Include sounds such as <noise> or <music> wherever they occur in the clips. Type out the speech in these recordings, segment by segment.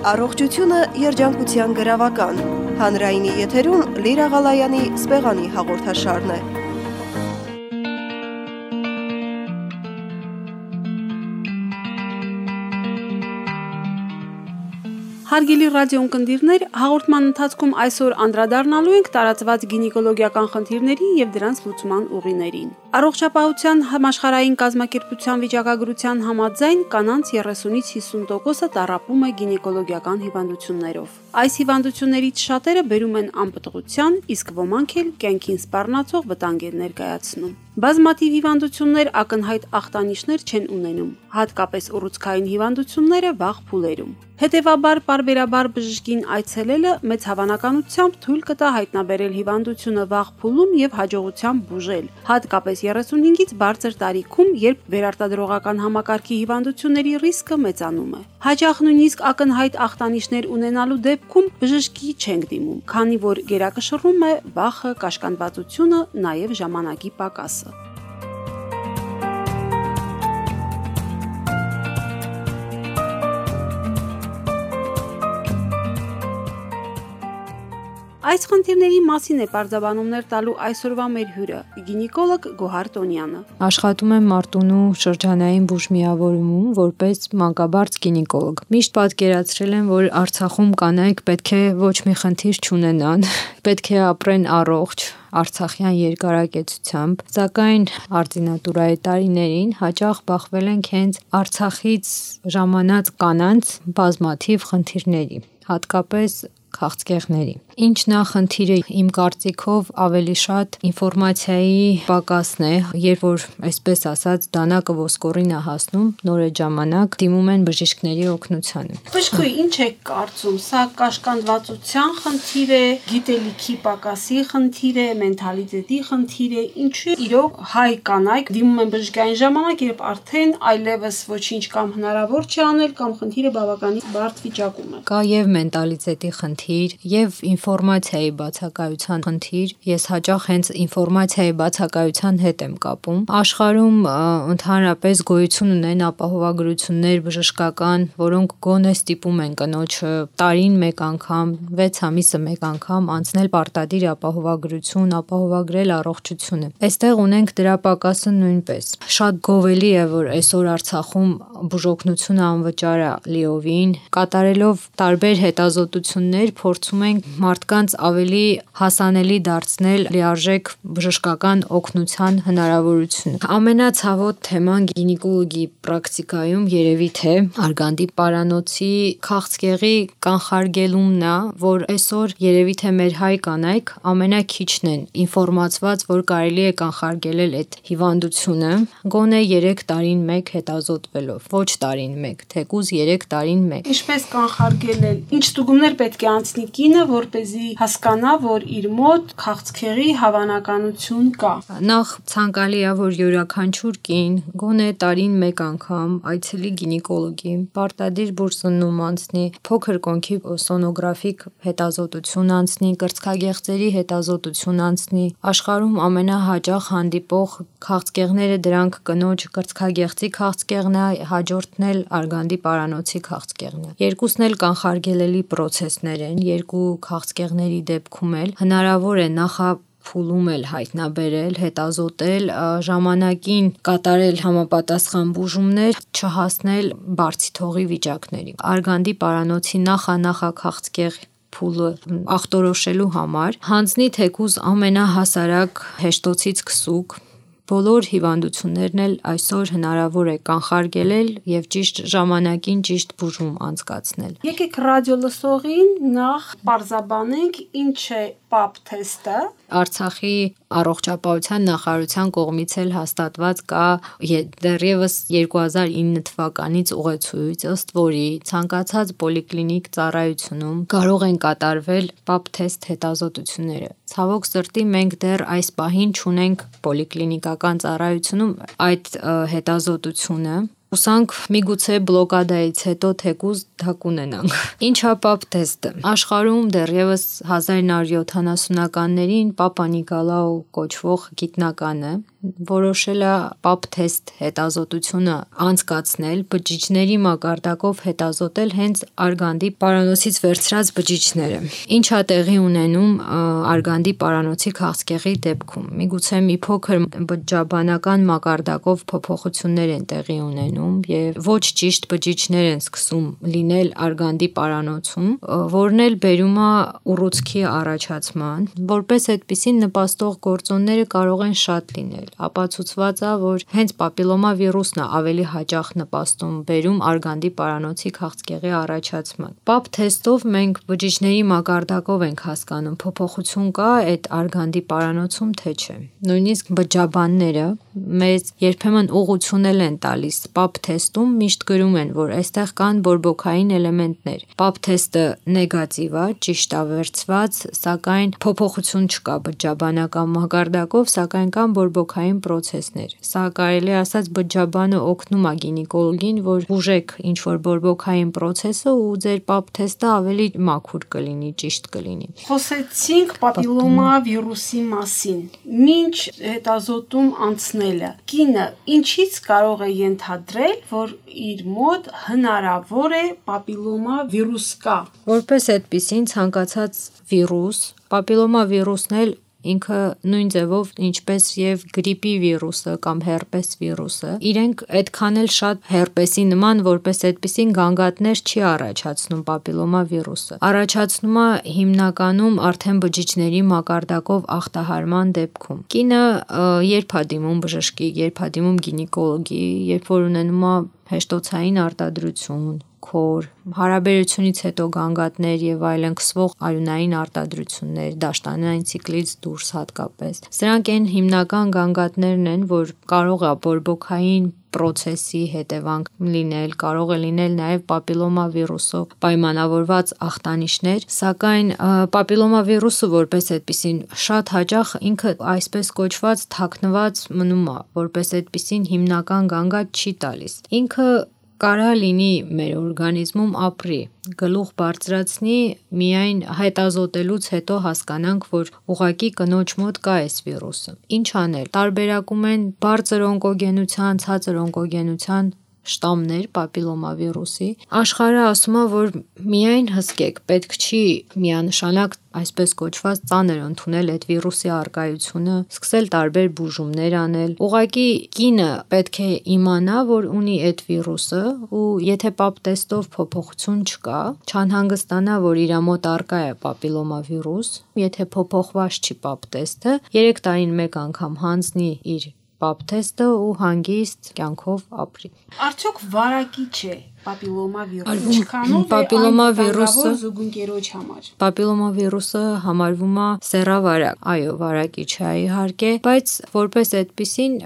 Առողջությունը երջանկության գրավական։ Հանրայինի եթերում Լիրա Ղալայանի սպեղանի հաղորդաշարն է։ Հարգելի ռադիոընկերներ, հաղորդման ընթացքում այսօր անդրադառնալու ենք տարածված գինեկոլոգիական խնդիրներին եւ դրանց լուծման ուղիներին։ Առողջապահության համաշխարհային կազմակերպության վիճակագրության համաձայն կանանց 30-ից 50%-ը տառապում է գինեկոլոգիական հիվանդություններով։ Այս հիվանդություններից շատերը բերում են անպտղության, իսկ ոմանք էլ կյանքին սպառնացող վտանգ են ներկայացնում։ Բազմաթիվ հիվանդություններ ակնհայտ ախտանիշներ չեն ունենում, հատկապես ուռուցքային հիվանդությունները վաղ փուլերում։ Հետևաբար parberabar բժշկին այցելելը մեծ հավանականությամբ թույլ կտա հայտնաբերել հիվանդությունը վաղ փուլում եւ հաջողությամբ բուժել, հատկապես 35-ից բարձր տարիքում, երբ վերարտադրողական համակարգի հիվանդությունների ռիսկը մեծանում է։ Հաճախ նույնիսկ ակնհայտ ախտանիշներ ունենալու դեպքում բժշկի չենք դիմում, քանի որ գերակշռում է վախը, կաշկանդվածությունը, նաեւ ժամանակի պակասը։ Այս խնդիրների մասին է պարզաբանումներ տալու այսօրվա մեր հյուրը՝ գինեկոլոգ Գոհար Տոնյանը։ Աշխատում եմ Մարտունու շրջանային բուժմիավորումում որպես մանկաբարձ գինեկոլոգ։ Միշտ պատկերացրել եմ, որ Արցախում կանայք պետք է ոչ մի խնդիր չունենան, <laughs> պետք է ապրեն առողջ, Արցախյան երկարակեցությամբ, սակայն արտինատուրայի տարիներին հաճախ բախվել ենք հենց Արցախից ժամանած կանանց բազմաթիվ խնդիրների, հատկապես քաղցկեղների։ Ինչն է խնդիրը իմ կարծիքով ավելի շատ ինֆորմացիայի պակասն է, երբ որ այսպես ասած դանակը ոսկորին է հասնում, նոր է ժամանակ դիմում են բժիշկների օգնությանը։ Բժշկուի ինչ է կարծում, սա կաշկանդվածության խնդիր է, գիտելիքի պակասի խնդիր է, մենթալիտետի խնդիր է, ինչու իրոք հայ կանայք դիմում են բժշկային ժամանակ, երբ արդեն այլևս ոչինչ կամ հնարավոր չի անել կամ խնդիրը բավականին բարդ վիճակում է։ Կա եւ մենտալիտետի խնդիր, եւ ինֆ ինֆորմացիայի բացակայության խնդիր, ես հաճախ հենց ինֆորմացիայի բացակայության հետ եմ կապում։ Աշխարհում ընդհանրապես գոյություն ունեն ապահովագրություններ բժշկական, որոնք գոնե ստիպում են կնոջը տարին մեկ անգամ, 6 ամիսը մեկ անգամ անցնել պարտադիր ապահովագրություն, ապահովագրել առողջությունը։ Այստեղ ունենք դրա պակասը նույնպես։ Շատ գովելի է, որ այսօր Արցախում բուժօգնությունը անվճար է լիովին, կատարելով տարբեր հետազոտություններ փորձում ենք մարդկանց ավելի հասանելի դարձնել լիարժեք բժշկական օգնության հնարավորությունը։ Ամենացավոտ թեման գինեկոլոգի պրակտիկայում երևի թե արգանդի պարանոցի քաղցկեղի կանխարգելումն է, որ այսօր երևի թե մեր հայ կանայք ամենակիչն են ինֆորմացված, որ կարելի է կանխարգելել այդ հիվանդությունը գոնե 3 տարին մեկ հետազոտվելով։ Ոչ տարին մեկ, թեկուզ 3 տարին մեկ։ Ինչպես կանխարգելել։ Ինչ ստուգումներ պետք է անցնի կինը, որ 'րպեսզի 'zi հասկանա, որ իր մոտ քաղցկեղի հավանականություն կա։ Նախ ցանկալի է, որ յուրաքանչյուր կին գոնե տարին մեկ անգամ այցելի գինեկոլոգի, պարտադիր բուրսնում անցնի, փոքր կոնքի սոնոգրաֆիկ հետազոտություն անցնի, կրծքագեղձերի հետազոտություն անցնի։ Աշխարհում ամենահաճախ հանդիպող քաղցկեղները դրանք կնոջ կրծքագեղձի քաղցկեղն է, հաջորդն էլ արգանդի պարանոցի քաղցկեղն է։ Երկուսն էլ կանխարգելելի process-ներ են, երկու քաղցկեղ եղջերուների դեպքում էլ. հնարավոր է նախա փուլում էլ հայտնաբերել, հետազոտել, ժամանակին կատարել համապատասխան բուժումներ, չհասնել բարձիթողի վիճակների։ Արգանդի պարանոցի նախանախաքաղցկեղ փուլը ախտորոշելու համար հանձնի թեկուզ ամենահասարակ հեշտոցից քսուկ բոլոր հիվանդություններն էլ այսօր հնարավոր է կանխարգելել եւ ճիշտ ժամանակին ճիշտ բուժում անցկացնել։ Եկեք ռադիո լսողին նախ բարձաբանենք ինչ է PAP թեստը Արցախի առողջապահության նախարարության կողմից էլ հաստատված կա դեռևս 2009 թվականից ուղեցույց, ըստ որի ցանկացած պոլիկլինիկ ծառայությունում կարող են կատարվել PAP թեստ հետազոտությունները։ Ցավոք սրտի մենք դեռ այս պահին չունենք պոլիկլինիկական ծառայությունում այդ հետազոտությունը, Հուսանք միգուցե բլոկադայից հետո թեկուզ դա կունենանք։ <laughs> Ինչա պապ թեստը։ Աշխարհում դեռևս 1970-ականներին Պապա Նիկոլաու կոչվող գիտնականը որոշել է պապ թեստ հետազոտությունը անցկացնել բջիջների մակարդակով հետազոտել հենց արգանդի պարանոցից վերցրած բջիջները։ Ինչա տեղի ունենում արգանդի պարանոցի քաղցկեղի դեպքում։ Միգուցե մի փոքր բջջաբանական մակարդակով փոփոխություններ են տեղի ունենում եւ ոչ ճիշտ բջիջներ են սկսում լինել արգանդի պարանոցում, որն էլ բերում է ուռուցքի առաջացման, որպես այդպեսին նպաստող գործոնները կարող են շատ լինել ապացուցված է, որ հենց պապիլոմա վիրուսն է ավելի հաճախ նպաստում բերում արգանդի պարանոցի քաղցկեղի առաջացման։ Պապ թեստով մենք բջիջների մակարդակով ենք հասկանում փոփոխություն կա այդ արգանդի պարանոցում թե չէ։ Նույնիսկ բջջաբանները մեզ երբեմն ուղղությունել են տալիս պապ թեստում միշտ գրում են, որ այստեղ կան բորբոքային էլեմենտներ։ Պապ թեստը նեգատիվ է, ճիշտ է վերցված, սակայն փոփոխություն չկա բջջաբանական մակարդակով, սակայն կան բորբոքային process-ներ։ Սա կարելի ասած բջջաբանը օգնում է գինեկոլոգին, որ բուժեք ինչ որ բորբոքային process-ը ու ձեր պապ թեստը ավելի մաքուր կլինի, ճիշտ կլինի։ Խոսեցինք պապիլոմա վիրուսի մասին։ Մինչ հետազոտում անցնելը, կինը ինչից կարող է ենթադրել, որ իր մոտ հնարավոր է պապիլոմա վիրուս կա։ Որպես այդպեսին ցանկացած վիրուս, պապիլոմա վիրուսն էլ ինքը նույն ձևով ինչպես եւ գրիպի վիրուսը կամ հերպես վիրուսը իրենք այդքան էլ շատ հերպեսի նման որպես այդպեսին գանգատներ չի առաջացնում պապիլոմա վիրուսը առաջացնում է հիմնականում արդեն բջիջների մակարդակով ախտահարման դեպքում կինը երբ է դիմում բժշկի երբ է դիմում գինեկոլոգի երբ որ ունենում է հեշտոցային արտադրություն քոր, հարաբերությունից հետո գանգատներ եւ այլն քսվող արյունային արտադրություններ, դաշտանային ցիկլից դուրս հատկապես։ Սրանք այն հիմնական գանգատներն են, որ կարող է բորբոքային process-ի հետևանք լինել, կարող է լինել նաև պապիլոմա վիրուսով պայմանավորված ախտանիշներ, սակայն պապիլոմա վիրուսը որպես այդպեսին շատ հաճախ ինքը այսպես կոչված թաքնված մնում է, որպես այդպեսին հիմնական գանգատ չի տալիս։ Ինքը կարա լինի մեր օրգանիզմում ապրի։ Գլուխ բարձրացնի միայն հետազոտելուց հետո հասկանանք, որ ուղակի կնոջ մոտ կա այս վիրուսը։ Ինչ անել։ Տարբերակում են բարձր օնկոգենության, ցածր օնկոգենության շտամներ պապիլոմավիրուսի։ Աշխարհը ասում է, որ միայն հսկեք, պետք չի միանշանակ այսպես կոչված ծանր ընդունել այդ վիրուսի արկայությունը, սկսել տարբեր բուժումներ անել։ Ուղղակի կինը պետք է իմանա, որ ունի այդ վիրուսը ու եթե պապ տեստով փոփոխություն չկա, չանհանգստանա, որ իր մոտ արկա է պապիլոմավիրուս, եթե փոփոխված չի պապ տեստը, 3 տարին մեկ անգամ հանձնի իր պապ թեստը ու հանգիստ կյանքով ապրի։ Արդյոք վարակիչ է պապիլոմա վիրուսը։ Ինչքանով պապիլոմա վիրուսը զուգընկերոջ համար։ Պապիլոմա վիրուսը համարվում է սեռավարակ։ Այո, վարակիչ է իհարկե, բայց որպես այդպեսին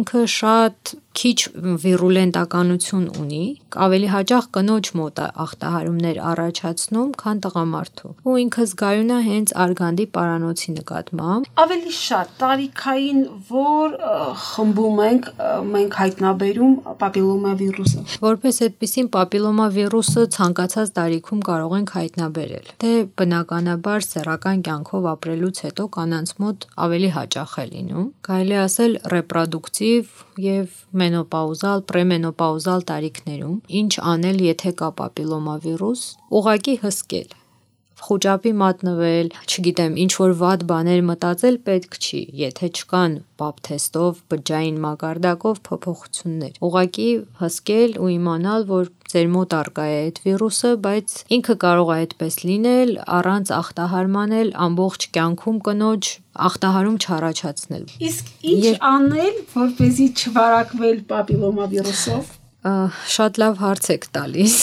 ինքը շատ քիչ վիրուլենտականություն ունի, ավելի հաճախ կնոջ մոտ է ախտահարումներ առաջացնում, քան տղամարդու։ Ու ինքը զգայուն է հենց արգանդի պարանոցի նկատմամբ։ Ավելի շատ տարիքային որ խմբում ենք մենք հայտնաբերում պապիլոմա վիրուսը։ Որպես այդ որպիսին պապիլոմա վիրուսը ցանկացած տարիքում կարող ենք հայտնաբերել։ Դե բնականաբար սեռական կյանքով ապրելուց հետո կանանց մոտ ավելի հաճախ է լինում։ Կարելի ասել ռեպրոդուկտիվ եւ մենոպաուզալ, պրեմենոպաուզալ տարիքներում։ Ինչ անել, եթե կա պապիլոմա վիրուս, ուղակի հսկել խոճապի մատնվել, չգիտեմ, ինչ որ վատ բաներ մտածել պետք չի, եթե չկան պապ թեստով, բջջային մակարդակով փոփոխություններ։ Ուղղակի հսկել ու իմանալ, որ ձեր մոտ արկա է այդ վիրուսը, բայց ինքը կարող է այդպես լինել առանց ախտահարման էլ ամբողջ կյանքում կնոջ ախտահարում չառաջացնել։ Իսկ ինչ անել, որպեսզի չվարակվել պապիլոմա վիրուսով շատ լավ հարց եք տալիս։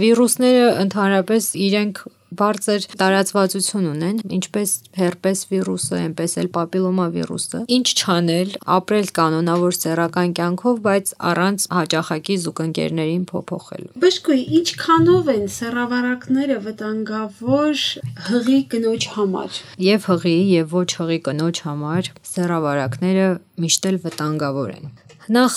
Վիրուսները ընդհանրապես իրենք բարձր տարածվածություն ունեն, ինչպես հերպես վիրուսը, այնպես էլ պապիլոմա վիրուսը։ Ինչ չանել, ապրել կանոնավոր սեռական կյանքով, բայց առանց հաճախակի զուգընկերներին փոփոխելու։ Բժշկուի, ինչքանով են սեռավարակները վտանգավոր հղի կնոջ համար։ Եվ հղի, եւ ոչ հղի կնոջ համար սեռավարակները միշտ էլ վտանգավոր են։ Նախ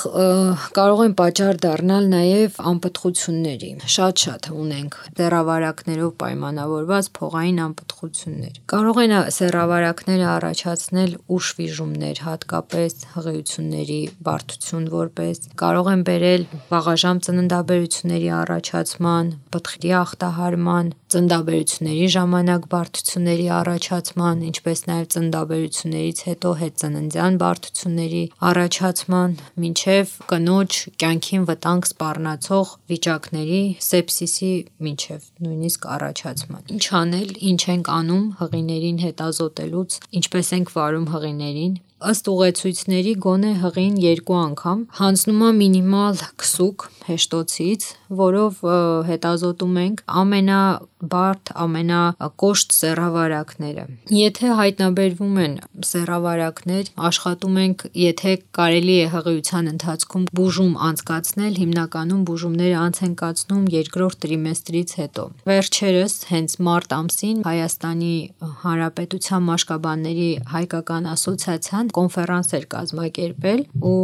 կարող են պատճառ դառնալ նաև անպտղությունների։ Շատ-շատ ունենք սեռավարակներով պայմանավորված փողային անպտղություններ։ Կարող են սեռավարակները առաջացնել ուշ վիժումներ, հատկապես հղիությունների բարդություն որպես կարող են բերել վաղաժամ ծննդաբերությունների առաջացման, պտղի ախտահարման, ծննդաբերությունների ժամանակ բարդությունների առաջացման, ինչպես նաև ծննդաբերություններից հետո հետծննդյան բարդությունների առաջացման, մինչև կնոջ կյանքին վտանգ սպառնացող վիճակների, սեպսիսի մինչև նույնիսկ առաջացման։ Ինչ անել, ինչ ենք անում հղիներին հետազոտելուց, ինչպես ենք վարում հղիներին, ըստ ուղեցույցների գոնե հղին երկու անգամ հանձնում է մինիմալ քսուկ հեշտոցից, որով հետազոտում ենք ամենաբարդ, ամենակոշտ սեռավարակները։ Եթե հայտնաբերվում են սեռավարակներ, աշխատում ենք, եթե կարելի է հղիության ընթացքում բուժում անցկացնել, հիմնականում բուժումները անց են կացնում երկրորդ տրիմեստրից հետո։ Վերջերս հենց մարտ ամսին Հայաստանի Հանրապետության մաշկաբանների հայկական ասոցիացիան կոնֆերանս էր կազմակերպել ու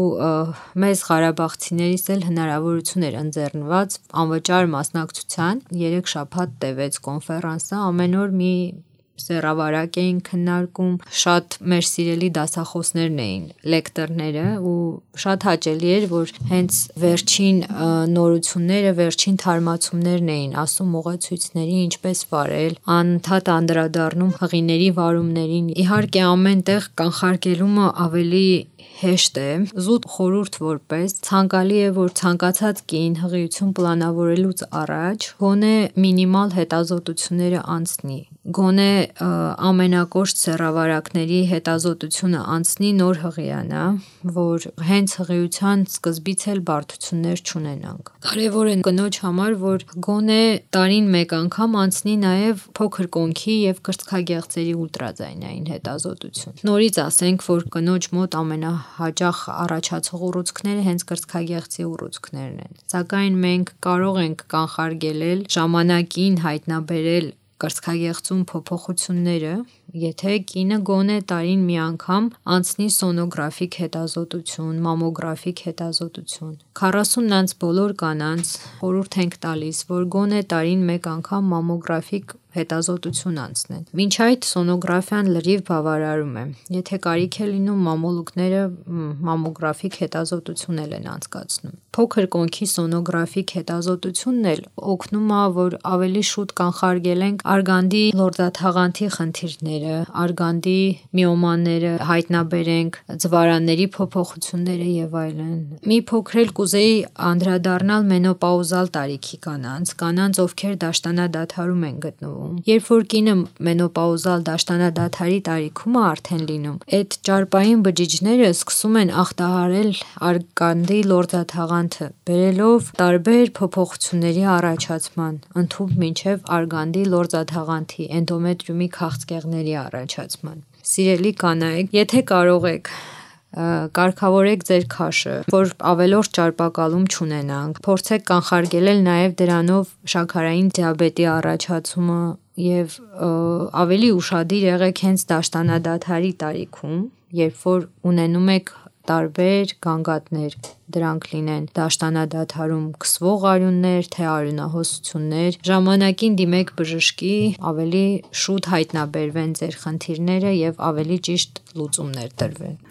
մեզ Ղարաբաղցիներիս էլ հնարավորություն էր ընձեռնված անվճար մասնակցության 3 շաբաթ տևեց կոնֆերանսը ամեն օր մի սեռավարակ էին քննարկում, շատ մեր սիրելի դասախոսներն էին լեկտորները ու շատ հաճելի էր, որ հենց վերջին նորությունները, վերջին թարմացումներն էին ասում ուղեցույցների ինչպես վարել, անընդհատ անդրադառնում հղիների վարումներին։ Իհարկե ամենտեղ կանխարգելումը ավելի հեշտ է, զուտ խորհուրդ որպես ցանկալի է, որ ցանկացած կին հղիություն պլանավորելուց առաջ գոնե մինիմալ հետազոտությունները անցնի գոնե ամենակոշտ սեռավարակների հետազոտությունը անցնի նոր հղիանա, որ հենց հղիության սկզբից էլ բարդություններ չունենանք։ Կարևոր է կնոջ համար, որ գոնե տարին մեկ անգամ անցնի նաև փոքր կոնքի եւ կրծքագեղձերի ուլտրաձայնային հետազոտություն։ Նորից ասենք, որ կնոջ մոտ ամենահաճախ առաջացող ուռուցքները հենց կրծքագեղձի ուռուցքներն են։ Սակայն մենք կարող ենք կանխարգելել ժամանակին հայտնաբերել կրծքագեղձում փոփոխությունները, եթե կինը գոնե տարին մի անգամ անցնի սոնոգրաֆիկ հետազոտություն, մամոգրաֆիկ հետազոտություն։ 40-ն անց բոլոր կանանց խորհուրդ ենք տալիս, որ գոնե տարին մեկ անգամ մամոգրաֆիկ հետազոտություն անցնեն։ Մինչ այդ սոնոգրաֆիան լրիվ բավարարում է։ Եթե կարիք է լինում մամոլուկները մամոգրաֆիկ հետազոտություն են անցկացնում։ Փոքր կոնքի սոնոգրաֆիկ հետազոտությունն էլ օգնում է, որ ավելի շուտ կանխարգելենք արգանդի լորձաթաղանթի խնդիրները, արգանդի միոմաները հայտնաբերենք, ձվարանների փոփոխությունները եւ այլն։ Մի փոքր էլ կուզեի անդրադառնալ մենոպաուզալ տարիքի կանանց, կանանց ովքեր դաշտանադադարում են գտնվում Երբ որ կինը մենոպաուզալ դաշտանադադարի տարիքում է արդեն լինում, այդ ճարպային բջիջները սկսում են ախտահարել արգանդի լորձաթաղանթը, բերելով տարբեր փոփոխությունների առաջացման, ընդհանուր մինչև արգանդի լորձաթաղանթի էնդոմետրիումի քաղցկեղների առաջացման։ Սիրելի կանայք, եթե կարող եք կարգավորեք ձեր քաշը, որ ավելորդ ճարպակալում չունենանք։ Փորձեք կանխարգելել նաև դրանով շաքարային դիաբետի առաջացումը եւ ավելի ուշադիր եղեք հենց դաշտանադադարի տարիքում, երբ որ ունենում եք տարբեր գանգատներ, դրանք լինեն. դաշտանադադարում քսվող արյուններ, թե արյունահոսություններ, ժամանակին դիմեք բժշկի, ավելի շուտ հայտնաբերվեն ձեր խնդիրները եւ ավելի ճիշտ լուծումներ տրվեն։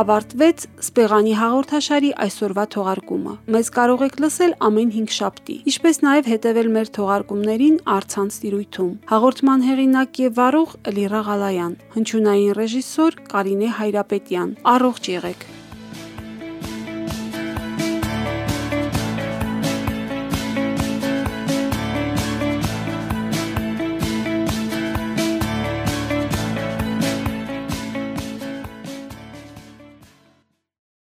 ավարտվեց Սպեղանի հաղորդաշարի այսօրվա թողարկումը։ Մեզ կարող եք լսել ամեն 5 շաբթի, ինչպես նաև հետևել մեր թողարկումներին առցանց տիրույթում։ Հաղորդման հեղինակ եւ վարող Լիրա Ղալայան, հնչյունային ռեժիսոր Կարինե Հայրապետյան։ Առողջ եղեք։